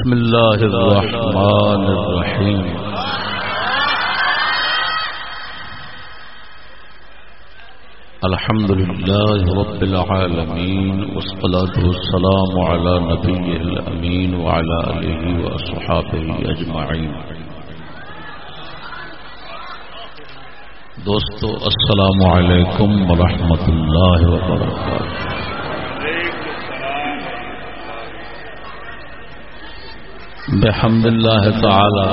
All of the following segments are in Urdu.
بسم الله الرحمن الرحيم الحمد لله رب العالمين والصلاة والسلام على نبيه الأمين وعلى آله وأصحابه أجمعين دوستو، السلام علیکم ورحمۃ اللہ وبرکاتہ۔ بحمد الله تعالى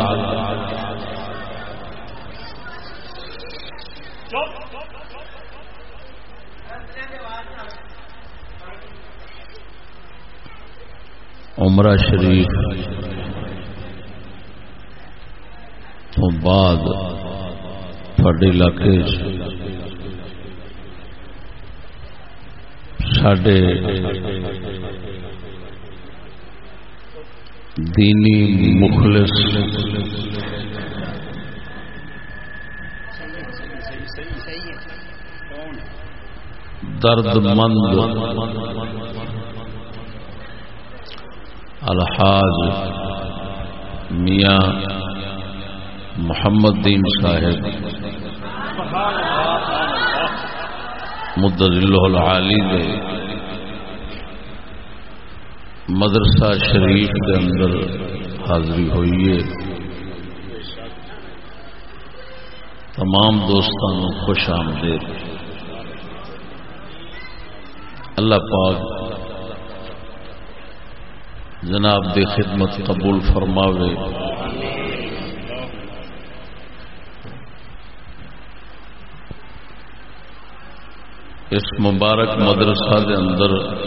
عمرہ شریف تو بعد تھوڑے علاقے سڈے دینی مخلص۔ درد مند الحاظ میاں محمد دین صاحب۔ مدد اللہ العالی دے۔ مدرسہ شریف کے اندر حاضری ہوئی ہے۔ تمام دوستان خوش آمدید۔ اللہ پاک جناب دی خدمت قبول فرماوے۔ اس مبارک مدرسہ دے اندر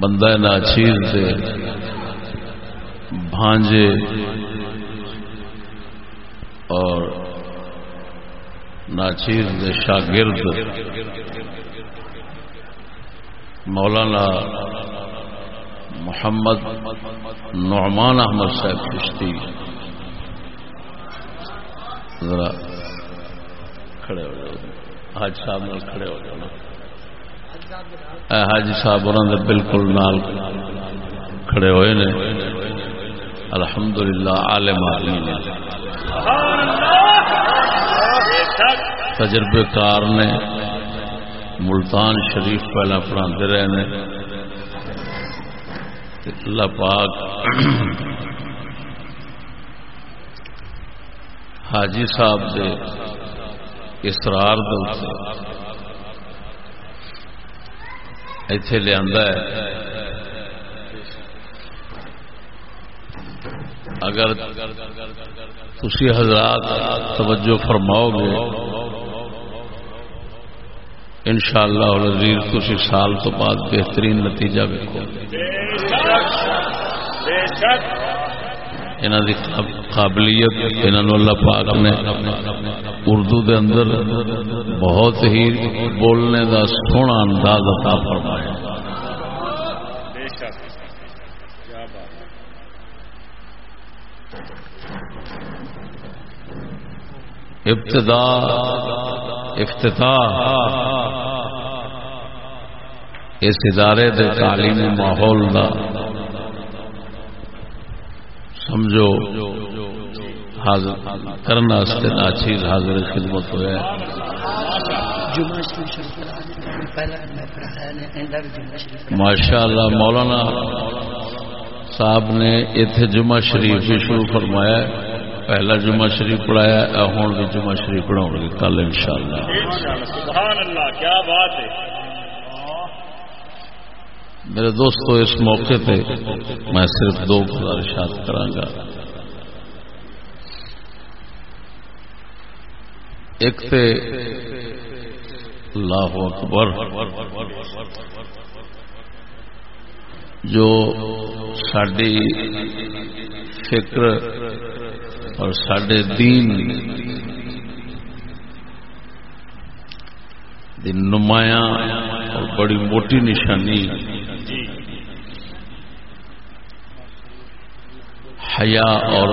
بندہ ناچیر سے بھانجے، اور ناچیر دے شاگرد، مولانا محمد نعمان احمد صاحب کشتی ذرا کھڑے ہو جاؤ۔ حاج صاحب کھڑے ہو جاؤ حاجی صاحب انہوں نے بالکل نال کھڑے ہوئے نے۔ الحمدللہ، عالم آدمی تجربے کار نے۔ ملتان شریف پہلا پڑھاتے رہے نے۔ اللہ پاک حاجی صاحب دے اسرار دلتے اتے لیا اگر تھی حضرات توجہ فرماؤ گے ان شاء اللہ تھی سال تو بعد بہترین نتیجہ ویکو انہوں کی قابلیت انہوں اللہ پاک نے اردو دے اندر بہت ہی بولنے کا سونا انداز عطا فرمایا۔ ابتدا، افتتاح۔ اس ادارے دے تعلیمی ماحول دا سمجھو کرنا ناچیز حاضر خدمت ہوا ماشاء اللہ مولانا صاحب نے اتنے جمعہ شریف بھی شروع فرمایا پہلا جمعہ شریف پڑھایا ہوں بھی جمعہ شریف پڑھاؤ گے۔ کل ان شاء اللہ کیا بات ہے۔ میرے دوستو، اس موقع پہ میں صرف دو گزارشات کرانگا ایک تے اللہ اکبر، جو ساری فکر اور سڈے دین دی نمایاں اور بڑی موٹی نشانی حیا اور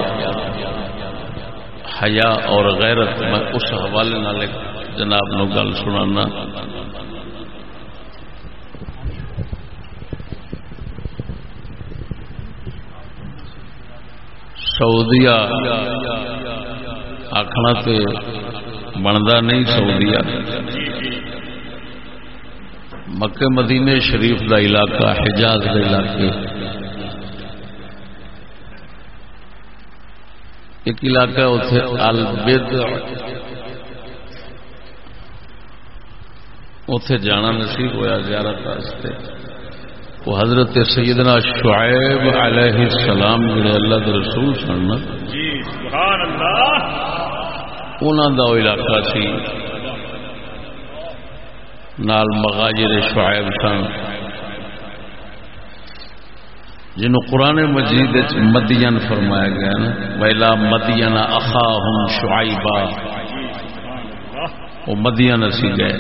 حیا اور غیرت میں اس حوالے نال جناب نو گل سنانا۔ سعودیہ آخنا تو بنتا نہیں سعودیا مکے مدینے شریف دا علاقہ حجاز دا علاقے۔ ایک علاقہ اتنے البد۔ اتے جانا نصیب ہوا زیارت واسطے۔ وہ حضرت سیدنا شعیب علیہ السلام جڑے اللہ کے رسول سن انہوں کا علاقہ سی۔ نال مغاجر شعیب سن۔ جنہوں قرآن مجید مدین فرمایا گیا نا ویلا مدین اخا ہم شعیبا وہ مدین اسی گئے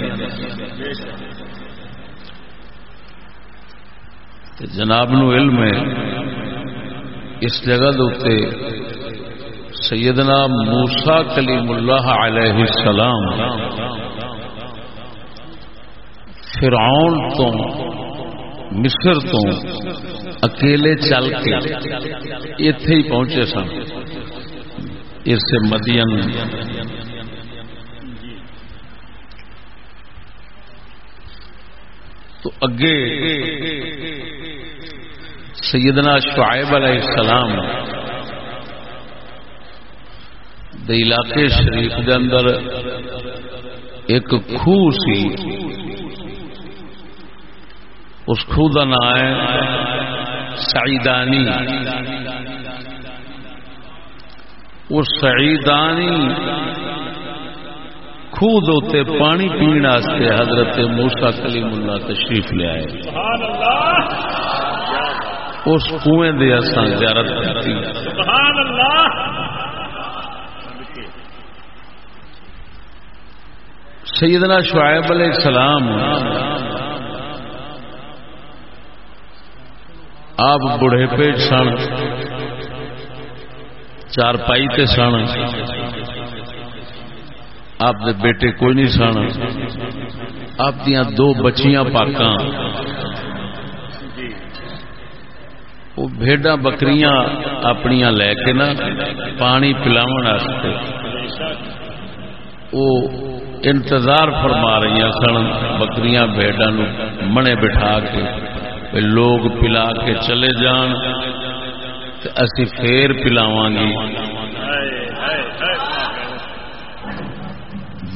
جناب نو علم ہے، اس جگہ دے سیدنا موسا کلیم اللہ علیہ السلام، فرعون تو مصر تو اکیلے چل کے اتے ہی پہنچے سن۔ اس مدین۔ تو اگے سیدنا شعیب علیہ السلام دے علاقے شریف دے اندر ایک خوہ سی اس خوہ کا نام ہے سعیدانی۔ اس سعیدانی خود ہوتے پانی پینے واسطے حضرت موسا کلیم اللہ تشریف لے آئے۔ اس کنویں دے اساں زیارت کرتی سیدنا شعیب علیہ السلام آپ بڑھے پیٹ سن چار پائی تے سن آپ دے بیٹے کوئی نہیں سن آپ دیا دو بچیاں پاکاں وہ بھیڈا بکریاں اپنی لے کے نا پانی پلاو وہ انتظار فرما رہی سن بکریاں بھیڈا منے بٹھا کے لوگ پلا کے چلے جان اسی پھر پلاو گی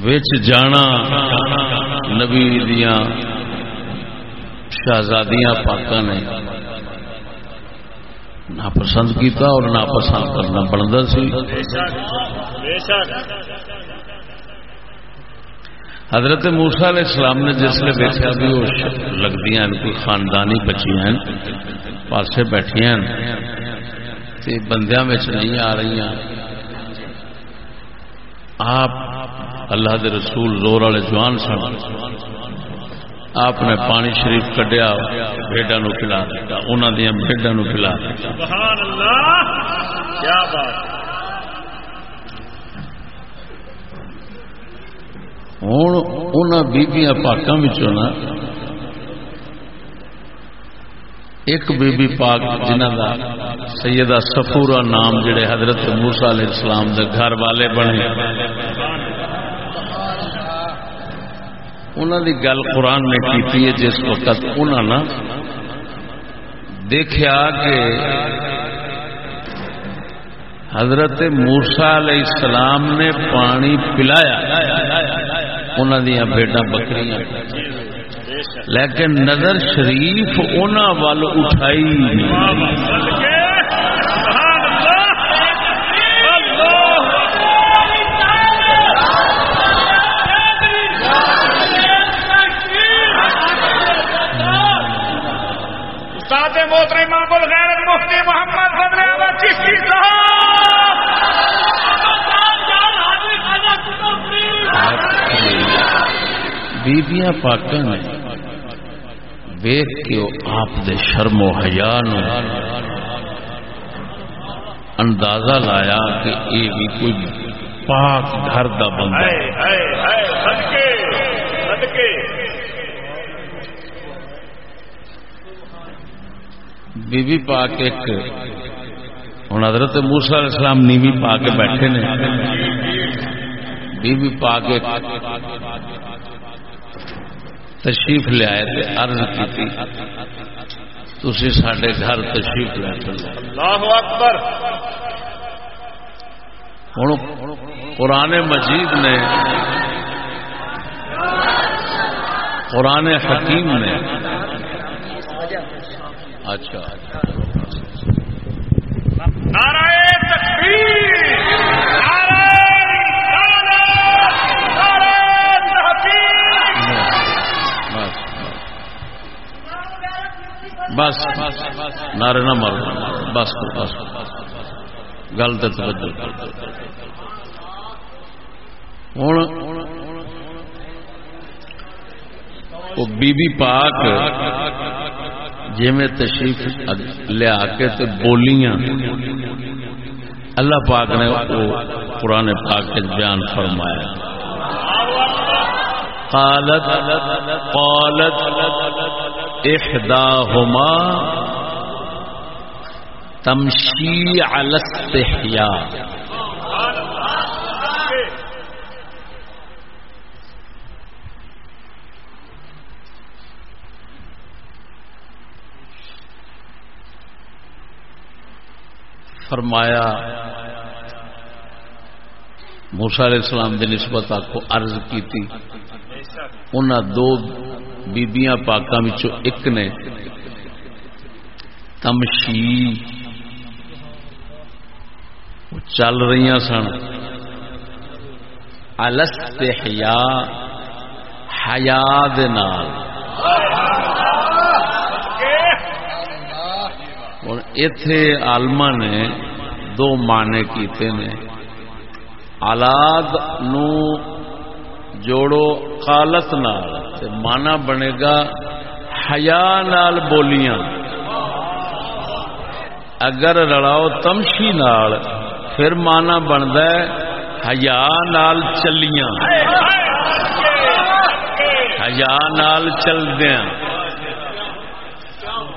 وچ جانا نبی دیا شہزادیاں پاک نے۔ نہ پسند کیتا اور نہ پسند کرنا بنتا سی۔ حضرت موسا علیہ السلام نے جس نے دیکھا بھی وہ لگتی ہیں، کوئی خاندانی بچی ہیں، پاسے بیٹھی ہیں بندیا نہیں آ رہی ہیں آپ اللہ دے رسول زور والے جوان سن۔ آپ نے پانی شریف کڈیا بھیڈا نو پلا دیتا انہوں دیا بھیڈا نو پلا دیتا۔ کیا بات ہوں ان بیبیاں پاکوں نا ایک بی بی پاک جنہ دا سیدہ سفورا نام جڑے حضرت موسا علیہ السلام دے گھر والے بنے انہوں دی گل قرآن نے کی ہے جس وقت انہوں نے دیکھا کہ حضرت موسا علیہ السلام نے پانی پلایا انہوں دیا بیٹا بکریاں۔ لیکن نظر شریف انہوں وال اٹھائی۔ بیبیاں پاک نے ویخ کے آپ دے شرم و حیا اندازہ لایا کہ یہ بھی کوئی پاک گھر کا بندہ بی بی پاک ایک ہوں حضرت موسا علیہ السلام نیوی پا کے بیٹھے نے۔ بیوی پا کے تشریف لیا ارض کی تھی سڈے گھر تشریف لے چلو اکبر۔ ہوں قرآن مجید نے قرآن حکیم نے۔ اچھا۔ نعرہ تکبیر۔ بس بس نعرے نہ مارو بس بس۔ گل تو توجہ۔ ہوں وہ بی بی پاک جی میں تشریف لیا کے تے بولیاں۔ اللہ پاک نے وہ قرآن پاک کے بیان فرمایا۔ قالت قالت احداهما تمشي على استحياء. فرمایا موسا علیہ السلام کی نسبت آپ کو عرض کی تھی انہوں دو بیبیاں پاکوں ایک نے تمشی۔ چل رہی سن۔ الست حیا حیا ہوں اتے آلما نے دو مانے کیتے نے۔ آلاد نو جوڑو خالت نال۔ تے مانا بنے گا حیا نال بولیاں۔ اگر رلاؤ تمشی نال، پھر مانا بنتا ہے حیا نال چلیاں۔ حیا نال چلدیاں۔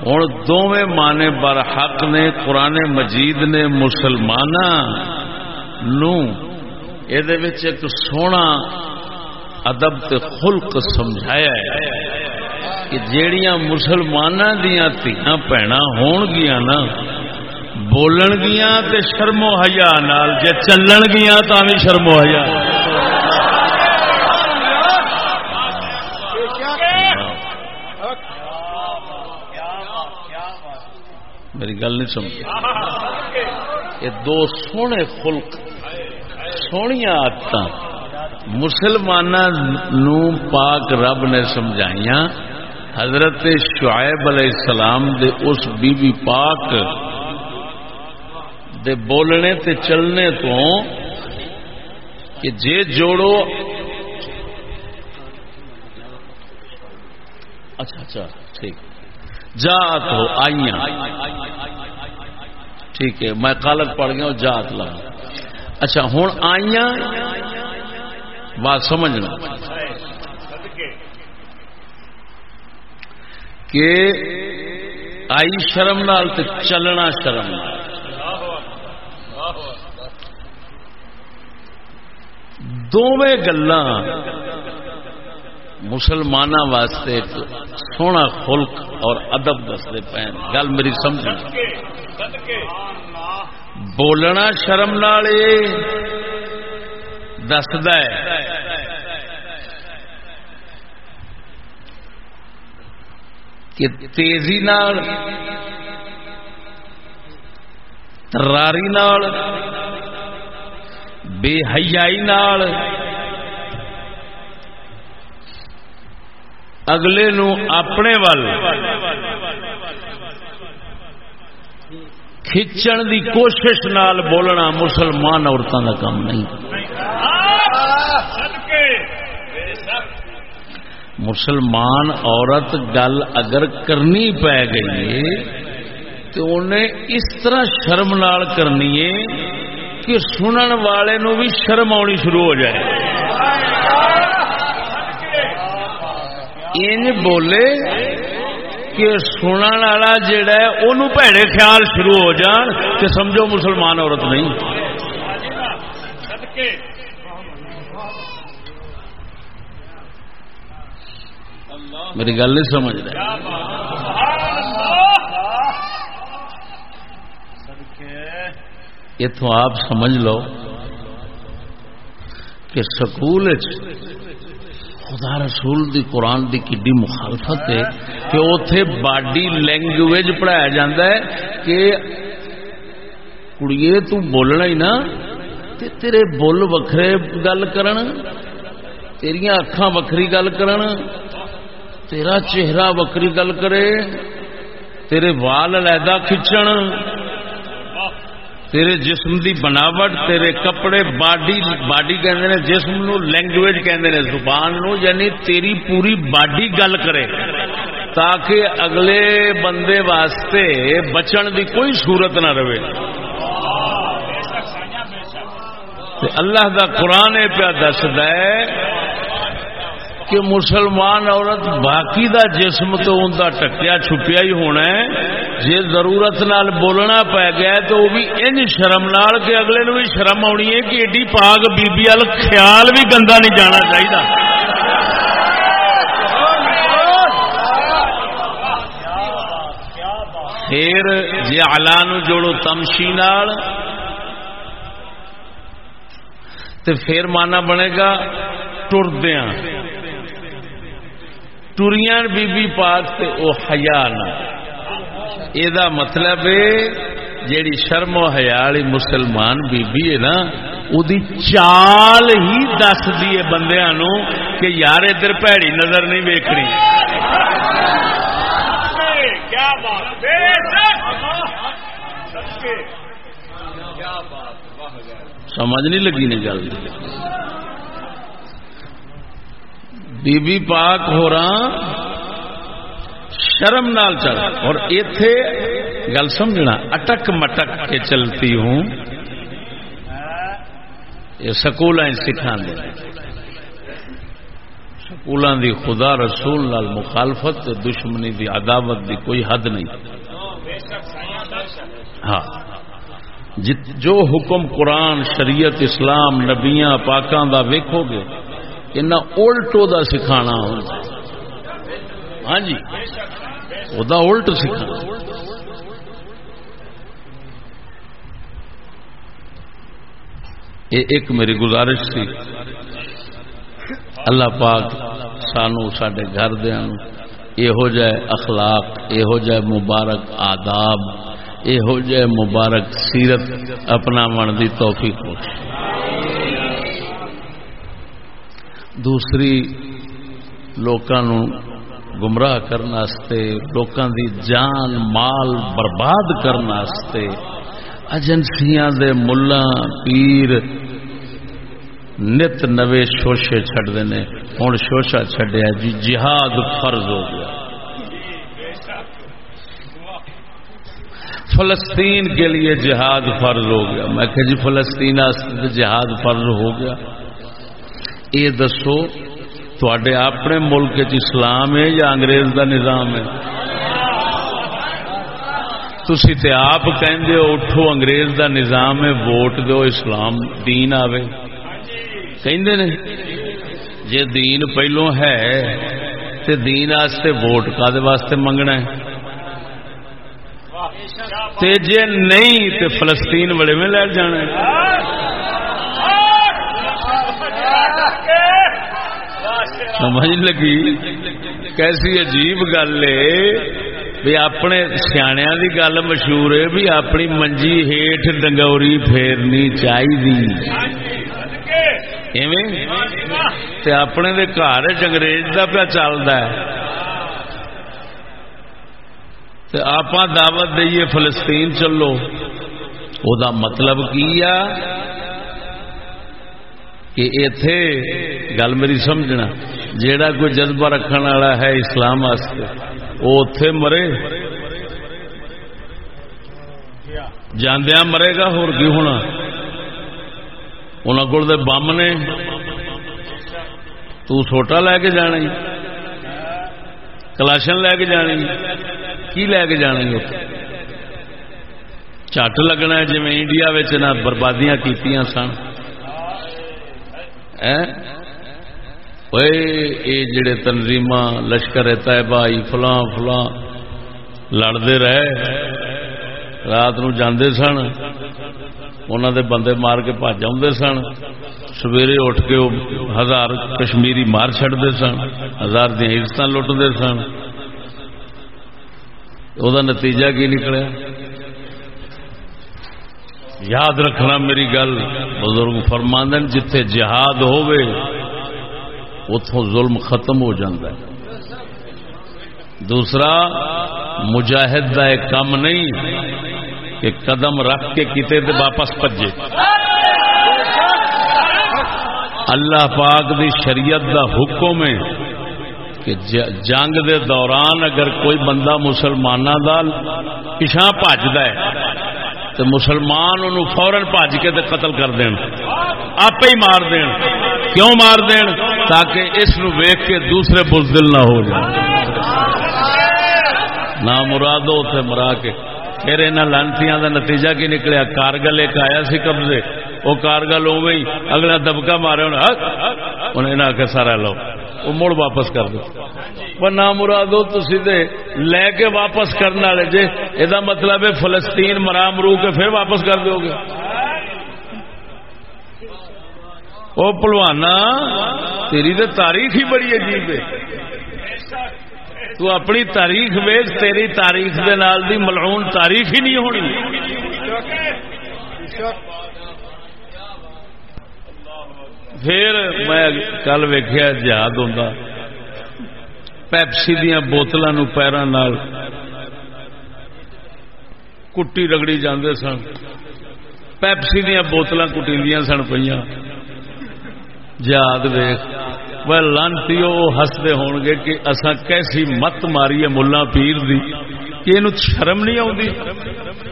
ہوں دونوں مانے بر حق نے، قرآن مجید نے مسلمان ایک سونا ادب تے خلق سمجھایا ہے کہ جیڑیاں مسلمان دیا تیاں پینا ہون گیا نا بولن گیا تے شرم و حیا نال، جے چلن گیا تو بھی شرم و حیا۔ میری گل نہیں سمجھ۔ یہ دو سونے خلق سونیا آدت مسلمان پاک رب نے سمجھائیاں، حضرت شعیب علیہ السلام دے اس بی بی پاک دے بولنے تے چلنے تو کہ جے جوڑو۔ اچھا اچھا ٹھیک۔ جات ہو، آئیاں۔ ٹھیک ہے، میں کالک پڑھ گیا ہوں، جات لا اچھا ہوں آئیاں۔ بات سمجھنا۔ کہ آئی شرم نال تے چلنا شرم نال۔ دونوں گلا مسلمان واسطے سونا خلق اور ادب دستے پے گل میری سمجھ بولنا شرم نال دسد کہ تیزی نال، تراری نال بے حیائی نال اگلے نو اپنے ول کھچن دی کوشش نال بولنا مسلمان عورتوں کا کام نہیں۔ مسلمان عورت گل اگر کرنی پی گئی تو انہیں اس طرح شرم نال کرنی ہے کہ سنن والے نو بھی شرم آنی شروع ہو جائے۔ ان بولے کہ سنن والا جڑا ہے انہوں بھڑے خیال شروع ہو جان کہ سمجھو مسلمان عورت نہیں۔ میری گل نہیں سمجھ رہے۔ اتوں آپ سمجھ لو کہ سکول خدا رسول دی قرآن دی کڈی مخالفت ہے کہ اتے باڈی لینگویج پڑھایا جاتا ہے کہ کڑیے تو بولنا ہی نا تے تیرے بول وکھرے گل کرن، تیریاں اکھاں وکری گل کرن تیرا چہرہ وکری گل کرے، تیرے وال علیحدہ کھچن، تیرے جسم دی بناوٹ، تیرے کپڑے باڈی باڈی کہندے نے، جسم نو لینگویج کہندے نے، زبان نو یعنی تیری پوری باڈی گل کرے، تاکہ اگلے بندے واسطے بچن دی کوئی صورت نہ رہے۔ اللہ دا قرآن پیا دسدا ہے کہ مسلمان عورت باقی دا جسم تو ان کا ٹکیا چھپیا ہی ہونا ہے۔ جی ضرورت نال بولنا پی گیا تو وہ بھی ان شرم نال کہ اگلے نو بھی شرم آنی ہے کہ ایڈی پاگ بی بی خیال بھی گندا نہیں جانا چاہیے پھر جی آلہ جوڑو تمشی نال تے پھر مانا بنے گا ٹردیا ٹریاں بی بی پاک تے او حیا نہ یہ مطلب ہے جیڑی شرم و حیا والی مسلمان بی بی ہے نا دی چال ہی دس دی بندیاں نو کہ یار ادھر پیڑی نظر نہیں ویکھنی کیا بات گئے سمجھ نہیں لگی نہیں گل۔ بی بی پاک ہو رہا شرم نال چل۔ اور ایتھے گل سمجھنا، اٹک مٹک کے چلتی ہوں۔ یہ سکول سکھا دے۔ سکولوں دی خدا رسول نال مخالفت دشمنی دی عداوت دی کوئی حد نہیں۔ ہاں۔ جو حکم قرآن، شریعت، اسلام، نبیاں، پاکاں دا ویکھو گے انہاں الٹو دا سکھانا ہاں جی۔ وہ الٹ سکھانا۔ یہ ایک میری گزارش سی۔ اللہ پاک سانو سڈے گھر دیا یہو جہ اخلاق یہو جہ مبارک آداب یہو جہ مبارک سیرت اپنا من دی توفیق ہو دوسری لوکاں گمراہ کرنے لوکاں دی جان مال برباد کرنے ایجنسیاں دے ملا پیر نت نوے شوشے چڈتے ہیں ہوں شوشا چڈیا جی جہاد فرض ہو گیا۔ فلسطین کے لیے جہاد فرض ہو گیا۔ میں کہ جی فلسطین جہاد فرض ہو گیا۔ یہ دسو تے اپنے ملک چ اسلام ہے یا انگریز دا نظام ہے؟ تھی تے آپ کہندے ہو، اٹھو، انگریز دا نظام ہے، ووٹ دو، اسلام دین آوے۔ کہندے نے، جے دین پہلو ہے، تے دین واسطے ووٹ کا واسطے منگنا ہے؟ تے جے نہیں، تے فلسطین بڑے میں لے جانا ہے۔ سمجھ لگی؟ کیسی عجیب گل ہے۔ بھی اپنے سیاح کی گل مشہور ہے، بھی اپنی منجی ہیٹ ڈنگوری پھیرنی چاہیے اپنے دے گھر انگریز کا پیا چلتا ہے۔ آپ دعوت دئیے فلسطین چلو۔ وہ مطلب کی آ؟ کہ اتے گل میری سمجھنا۔ جیڑا کوئی جذبہ رکھنے والا ہے اسلام واسطے، وہ اتے مرے۔ جاندیا مرے گا ہو ہونا؟ انہوں کو بم نے۔ تو لے کے جانا کلاشن لے کے جانی کی لے کے جانے چٹ لگنا جی انڈیا نہ بربادیاں کی سن۔ یہ جڑے تنظیم لشکر طیبہ فلاں فلاں لڑتے رہے رات نو جاندے سن انہوں دے بندے مار کے بج آدھے سن سویرے اٹھ کے ہزار کشمیری مار چڑتے سن ہزار دیا عزت لٹتے سن وہ نتیجہ کی نکلیا یاد رکھنا میری گل بزرگ فرماندن جتھے جہاد ہوئے اتوں ظلم ختم ہو جاتا ہے۔ دوسرا، مجاہد کا ایک کام نہیں کہ قدم رکھ کے کتے دے واپس پجے۔ اللہ پاک دی شریعت دا حکم ہے کہ جنگ دے دوران اگر کوئی بندہ مسلمانوں کا پچھا ہے تو مسلمان انہوں فورن بج کے قتل کر دین۔ آپ ہی مار دین۔ کیوں مار دین؟ تاکہ اس نو ویخ کے دوسرے بزدل نہ ہو جائے۔ نہ مرادو اتنے مرا کے۔ پھر یہاں لانتیاں کا نتیجہ کی نکلیا؟ کارگل ایک آیا سی قبضے۔ وہ کارگل ہو گئی اگلا دبکا مارے انہیں ہاں، آ سارا لو۔ وہ مڑ واپس کر دو۔ پر نہ مرادو تھی لے کے واپس کرنے والے جی یہ مطلب ہے فلسطین مرا مرو کے پھر واپس کر دو گے۔ وہ پلوانا تیری تو تاریخ ہی بڑی عجیب ہے۔ تو اپنی تاریخ ویچ تیری تاریخ دے نال دی ملعون تاریخ ہی نہیں ہونی۔ پھر میں کل ویخیا جہاد ہوں پیپسی دیا بوتلوں پیروں کٹی رگڑی جاندے سن۔ پیپسی دیا بوتل کٹی سن پہ جہاد ویخ۔ وہ لانتی وہ ہستے ہون گے کہ اصا کیسی مت ماری ہے ملا پیر دی۔ کہ یہ شرم نہیں آتی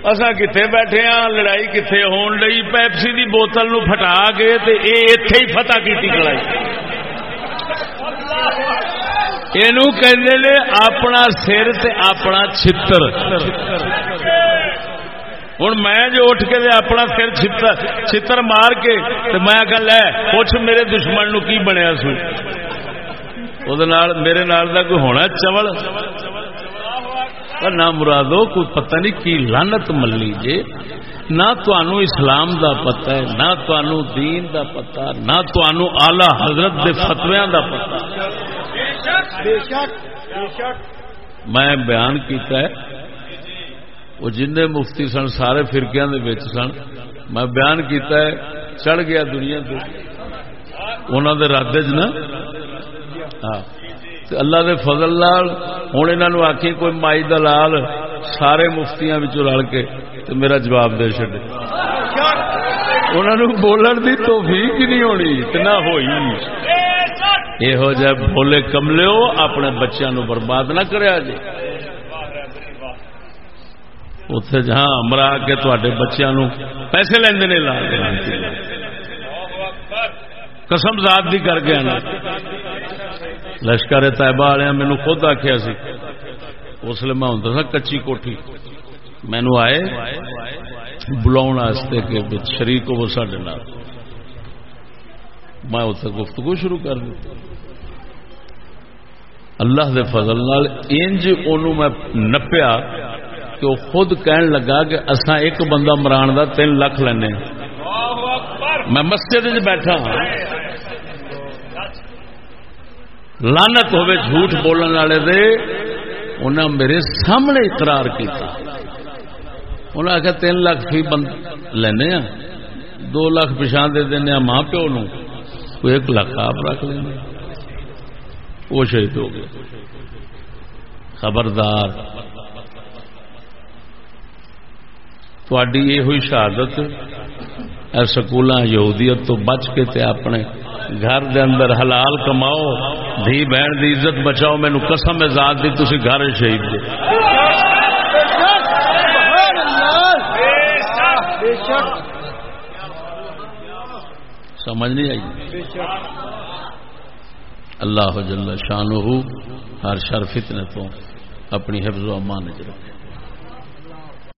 اصا کتنے بیٹھے ہاں لڑائی کتنے ہون لئی؟ پیپسی دی بوتل نو پھٹا کے تے اے ایتھے ہی فتح کیتی کڑائی یہ اپنا سر تے اپنا چھتر۔ ہوں میں جو اٹھ کے اپنا سر چھتر مار کے تو میں کہ لے پوچھ میرے دشمن نو کی بنیا سو میرے نال دا کوئی ہونا چول نہ مرادو کوئی پتہ نہیں کی لانت ملی جے نہ تو اسلام دا پتہ ہے نہ تو دین دا پتہ نہ تو آلہ حضرت دے فتویاں دا پتہ میں بیان کیتا ہے وہ جن مفتی سن سارے فرقیاں دے بیچ سن۔ میں بیان کیتا ہے چڑھ گیا دنیا تے انہوں دے رادے نا۔ ہاں۔ اللہ دے فضل لال ہوں انہوں آخی کوئی مائی دلال سارے مفتیاں رل کے تو میرا جواب دے چڈے انہوں بولن دی توفیق نہیں ہونی اتنا ہوئی۔ یہو جہ بولے کملے اپنے بچوں برباد نہ کریا جی اتے جہاں مرا کے تے بچوں پیسے لینے قسم ذات دی کر گیا لشکر طیبہ والے مینو خود آخیا سی اس لیے میں ہوں سا کچی کوٹھی مینو آئے بلا کہ شریک ہو سڈے میں اتنے گفتگو شروع کر دی اللہ دے فضل نال انج میں نپیا کہ وہ خود کہن لگا کہ اسا ایک بندہ مران دا تین لاکھ لینے میں مسجد بیٹھا ہاں۔ لانت ہوئے جھوٹ بولنے والے دے۔ انہیں میرے سامنے اقرار کیتا۔ انہیں آخیا تین لاکھ فی بند لینے دو لاکھ پچھا دے دینا ماں پیو نو ایک لاکھ آپ رکھ لینا وہ شہید ہو گئے۔ خبردار۔ تھی یہ ہوئی شہادت سکول یہودیت تو بچ کے تے اپنے گھر دے اندر حلال کماؤ، دھی بہن دی عزت بچاؤ، مینو قسم ذات دی تھی گھر شہید دے۔ سمجھ نہیں آئی؟ اللہ جل شان ہر شر فتنے تو اپنی حفظ و امان چ رکھے۔